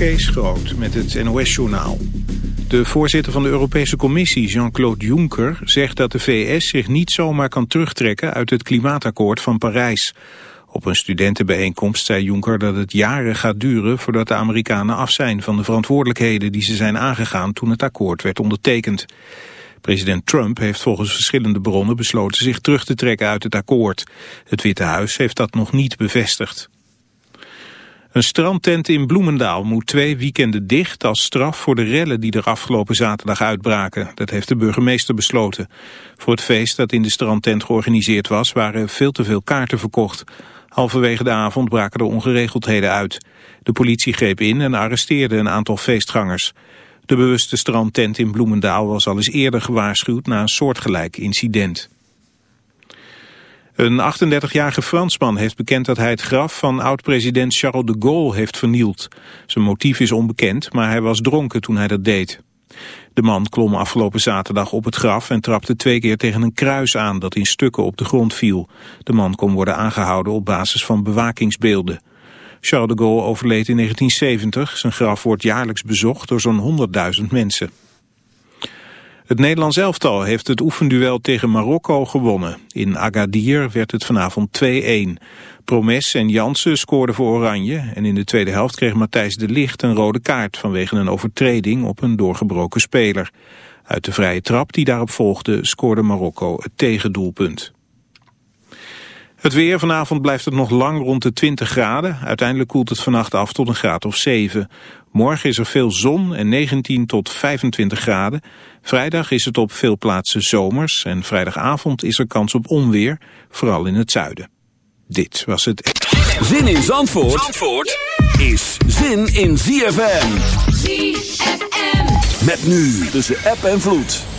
Kees Groot met het NOS-journaal. De voorzitter van de Europese Commissie, Jean-Claude Juncker, zegt dat de VS zich niet zomaar kan terugtrekken uit het klimaatakkoord van Parijs. Op een studentenbijeenkomst zei Juncker dat het jaren gaat duren voordat de Amerikanen af zijn van de verantwoordelijkheden die ze zijn aangegaan toen het akkoord werd ondertekend. President Trump heeft volgens verschillende bronnen besloten zich terug te trekken uit het akkoord. Het Witte Huis heeft dat nog niet bevestigd. Een strandtent in Bloemendaal moet twee weekenden dicht als straf voor de rellen die er afgelopen zaterdag uitbraken. Dat heeft de burgemeester besloten. Voor het feest dat in de strandtent georganiseerd was waren veel te veel kaarten verkocht. Halverwege de avond braken er ongeregeldheden uit. De politie greep in en arresteerde een aantal feestgangers. De bewuste strandtent in Bloemendaal was al eens eerder gewaarschuwd na een soortgelijk incident. Een 38-jarige Fransman heeft bekend dat hij het graf van oud-president Charles de Gaulle heeft vernield. Zijn motief is onbekend, maar hij was dronken toen hij dat deed. De man klom afgelopen zaterdag op het graf en trapte twee keer tegen een kruis aan dat in stukken op de grond viel. De man kon worden aangehouden op basis van bewakingsbeelden. Charles de Gaulle overleed in 1970. Zijn graf wordt jaarlijks bezocht door zo'n 100.000 mensen. Het Nederlands elftal heeft het oefenduel tegen Marokko gewonnen. In Agadir werd het vanavond 2-1. Promes en Jansen scoorden voor Oranje en in de tweede helft kreeg Matthijs de Licht een rode kaart vanwege een overtreding op een doorgebroken speler. Uit de vrije trap die daarop volgde scoorde Marokko het tegendoelpunt. Het weer vanavond blijft het nog lang rond de 20 graden. Uiteindelijk koelt het vannacht af tot een graad of 7. Morgen is er veel zon en 19 tot 25 graden. Vrijdag is het op veel plaatsen zomers en vrijdagavond is er kans op onweer, vooral in het zuiden. Dit was het... Zin in Zandvoort, Zandvoort is zin in ZFM. ZFM. Met nu tussen app en vloed.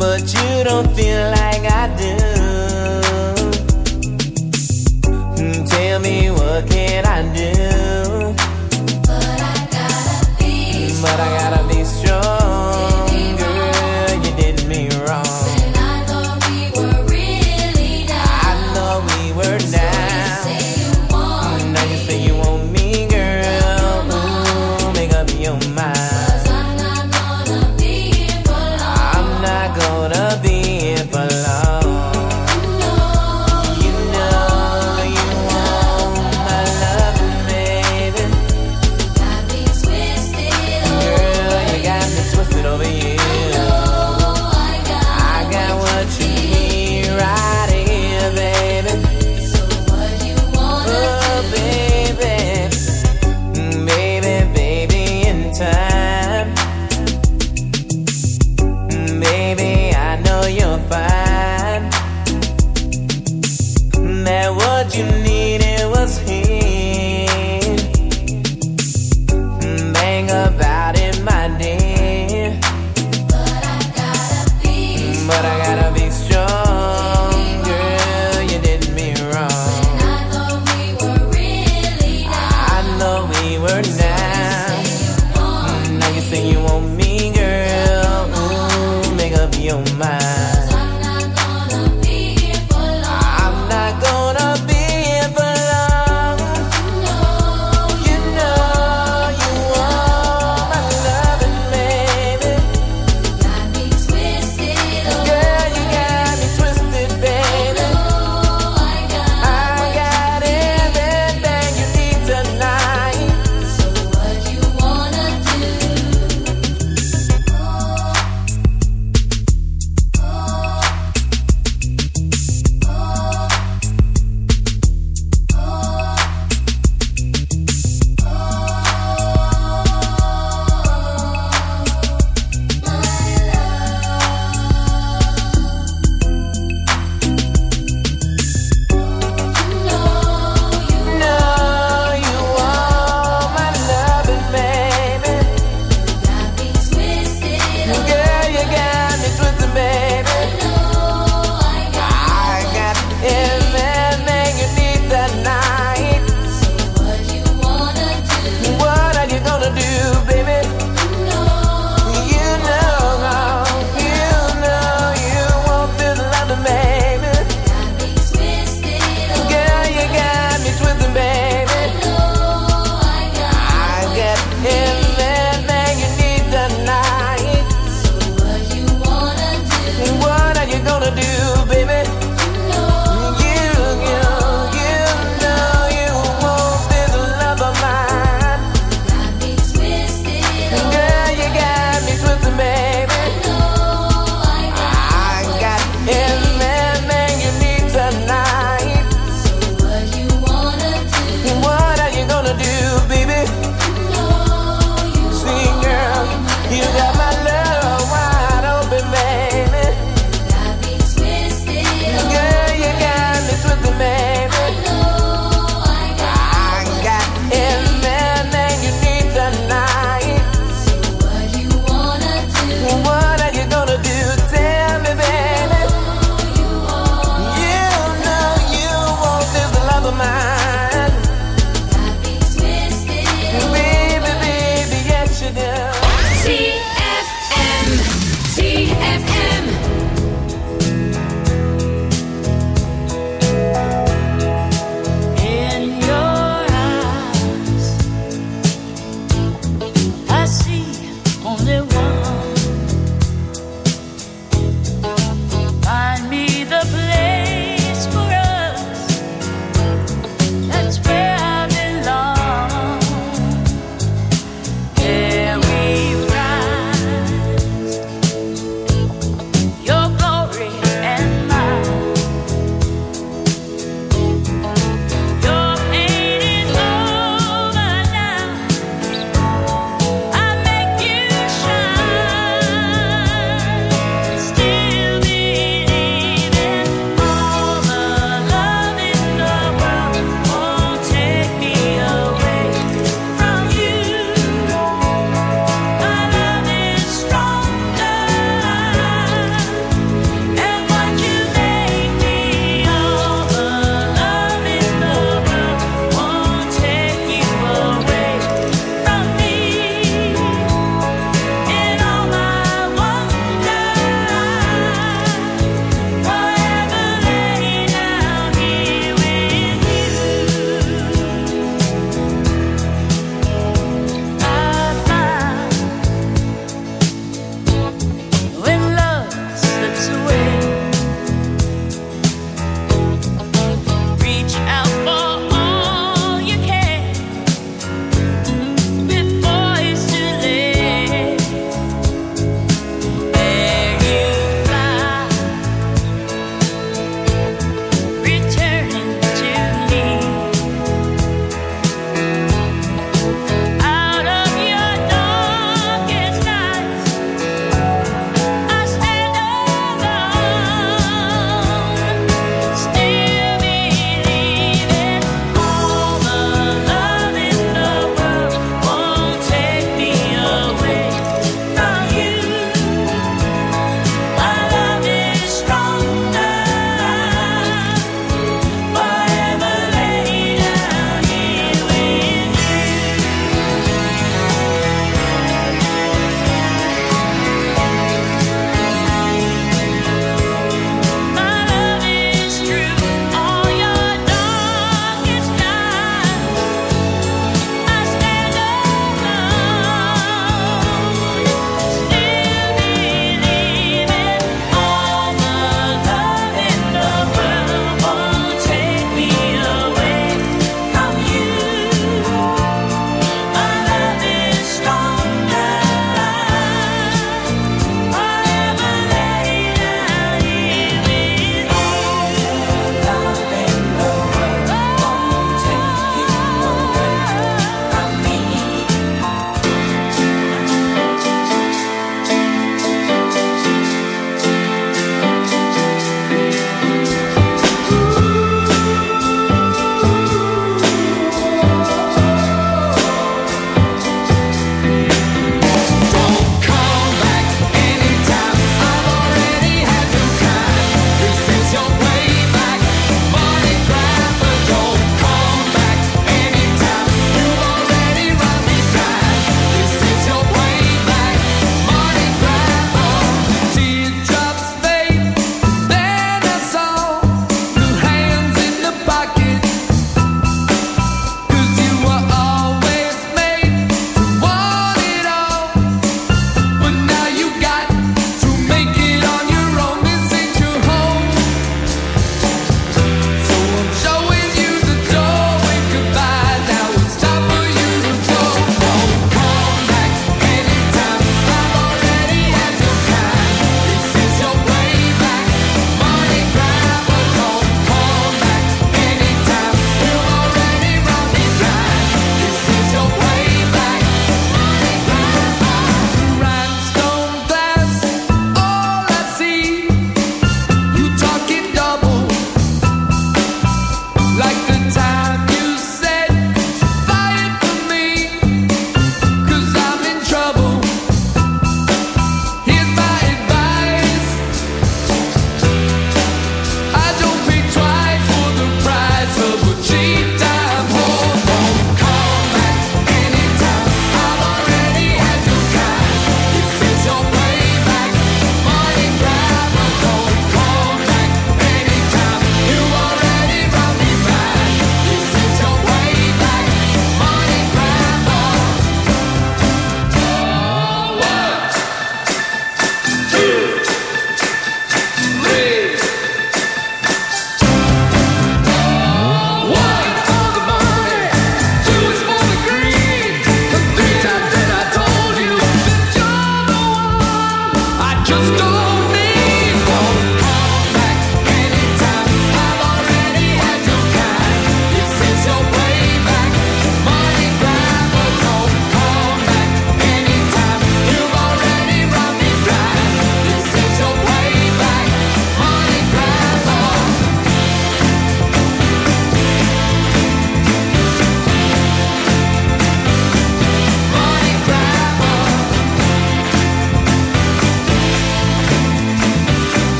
but you don't feel like I do. Hmm, tell me what can I do?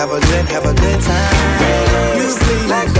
Have a good, have a good time. You please, let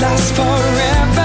last forever.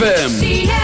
ZFM.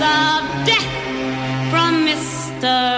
of death from Mr.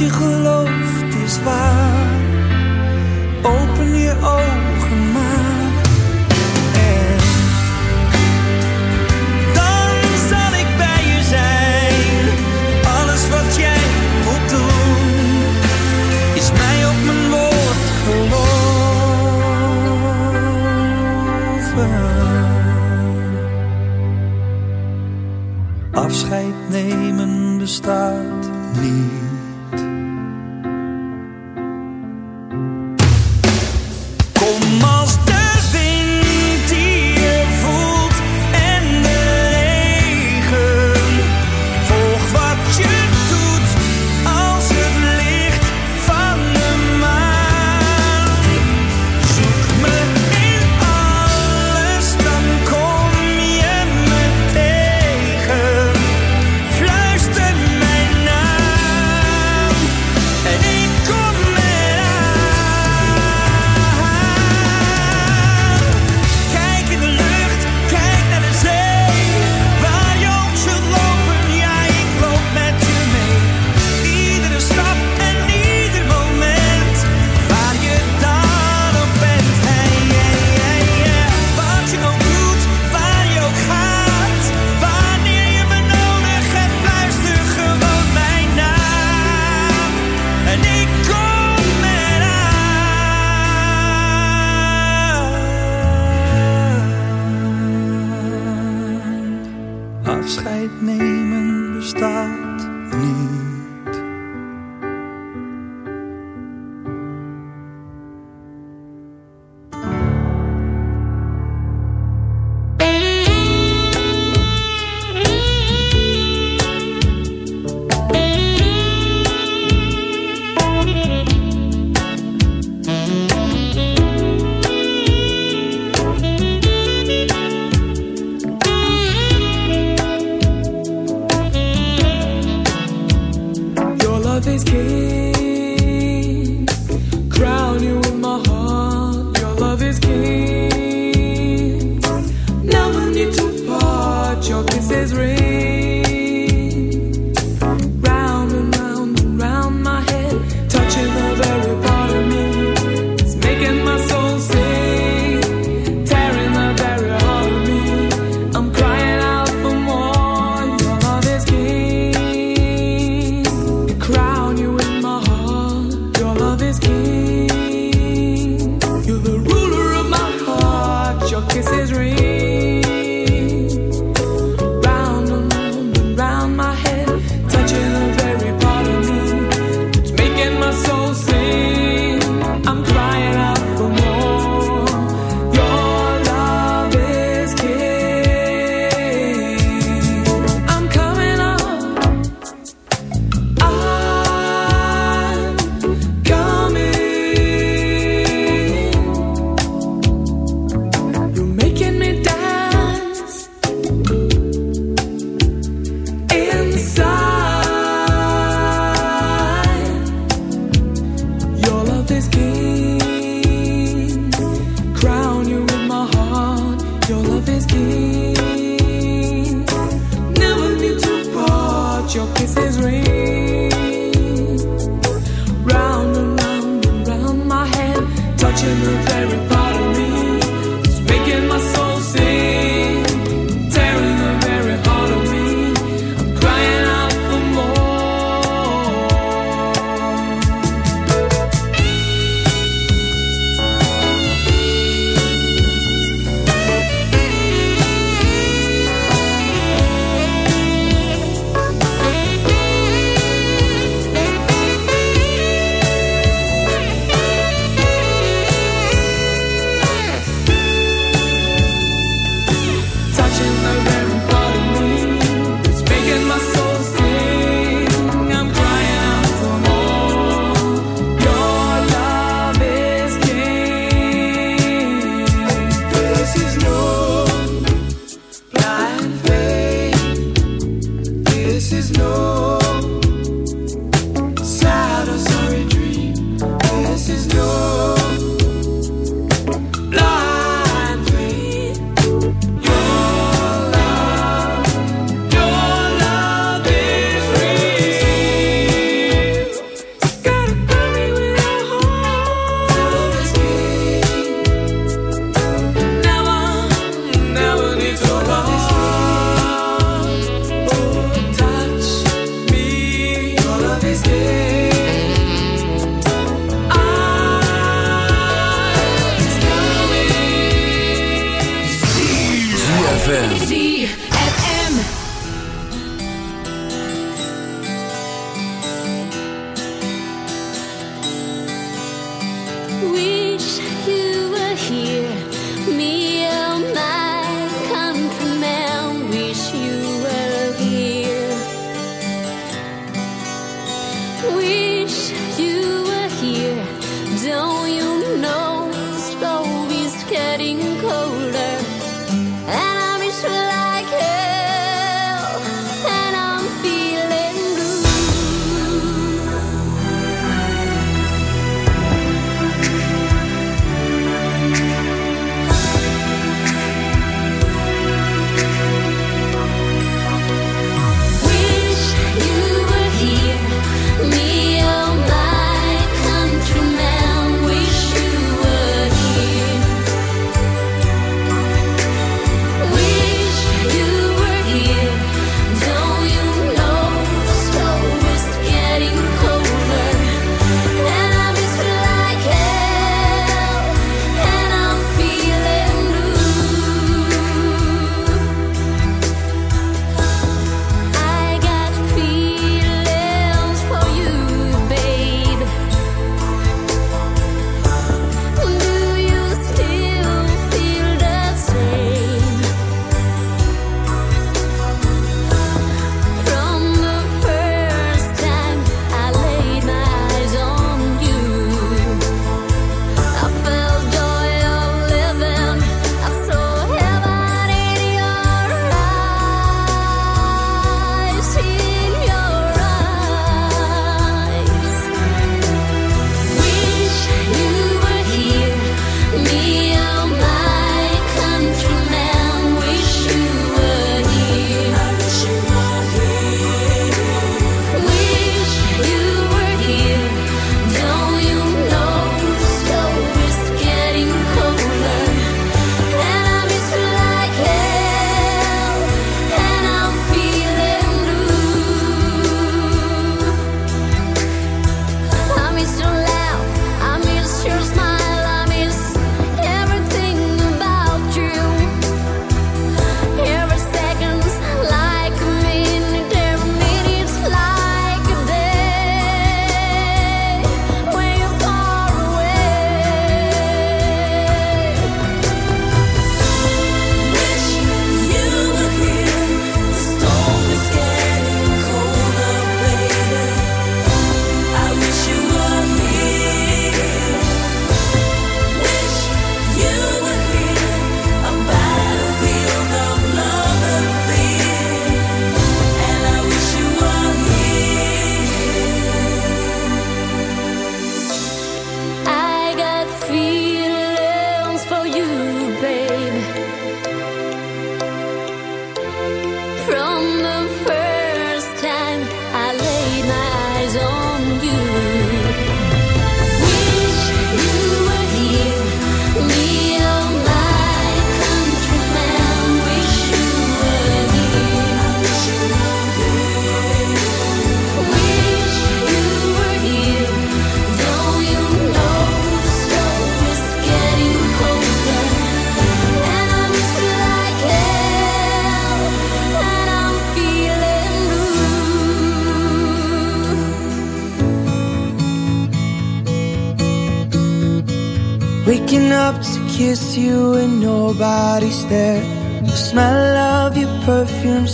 tu reviens.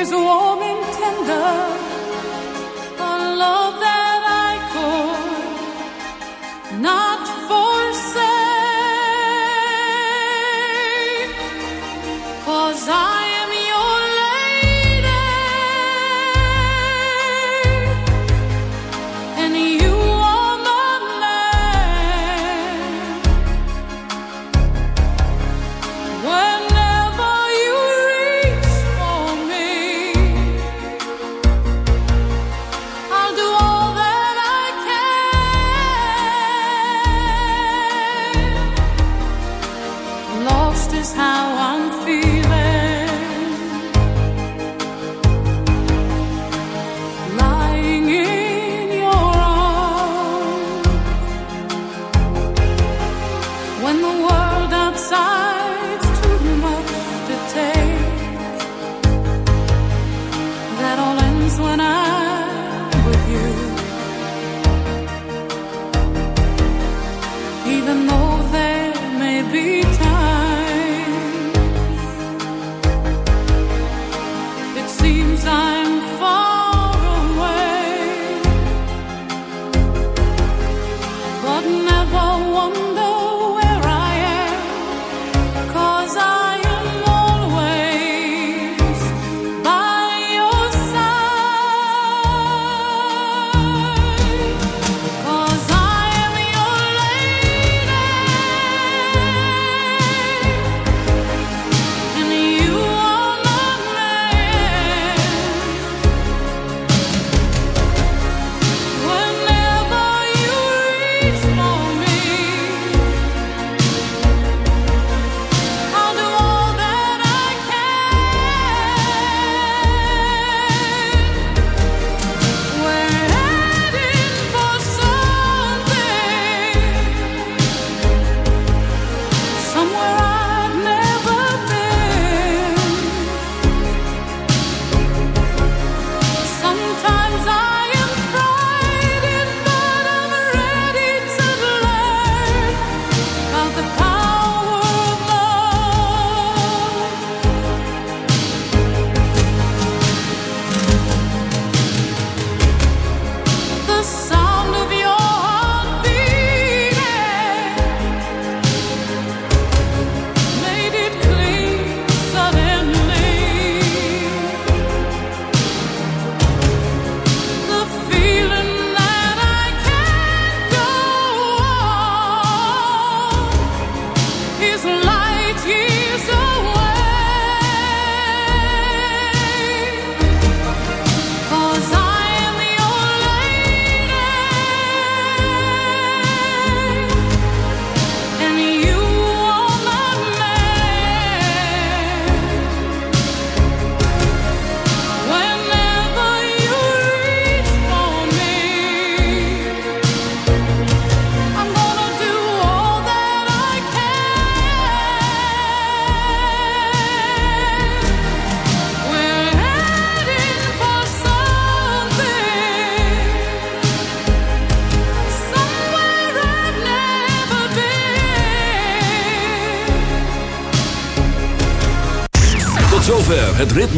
is warm and tender,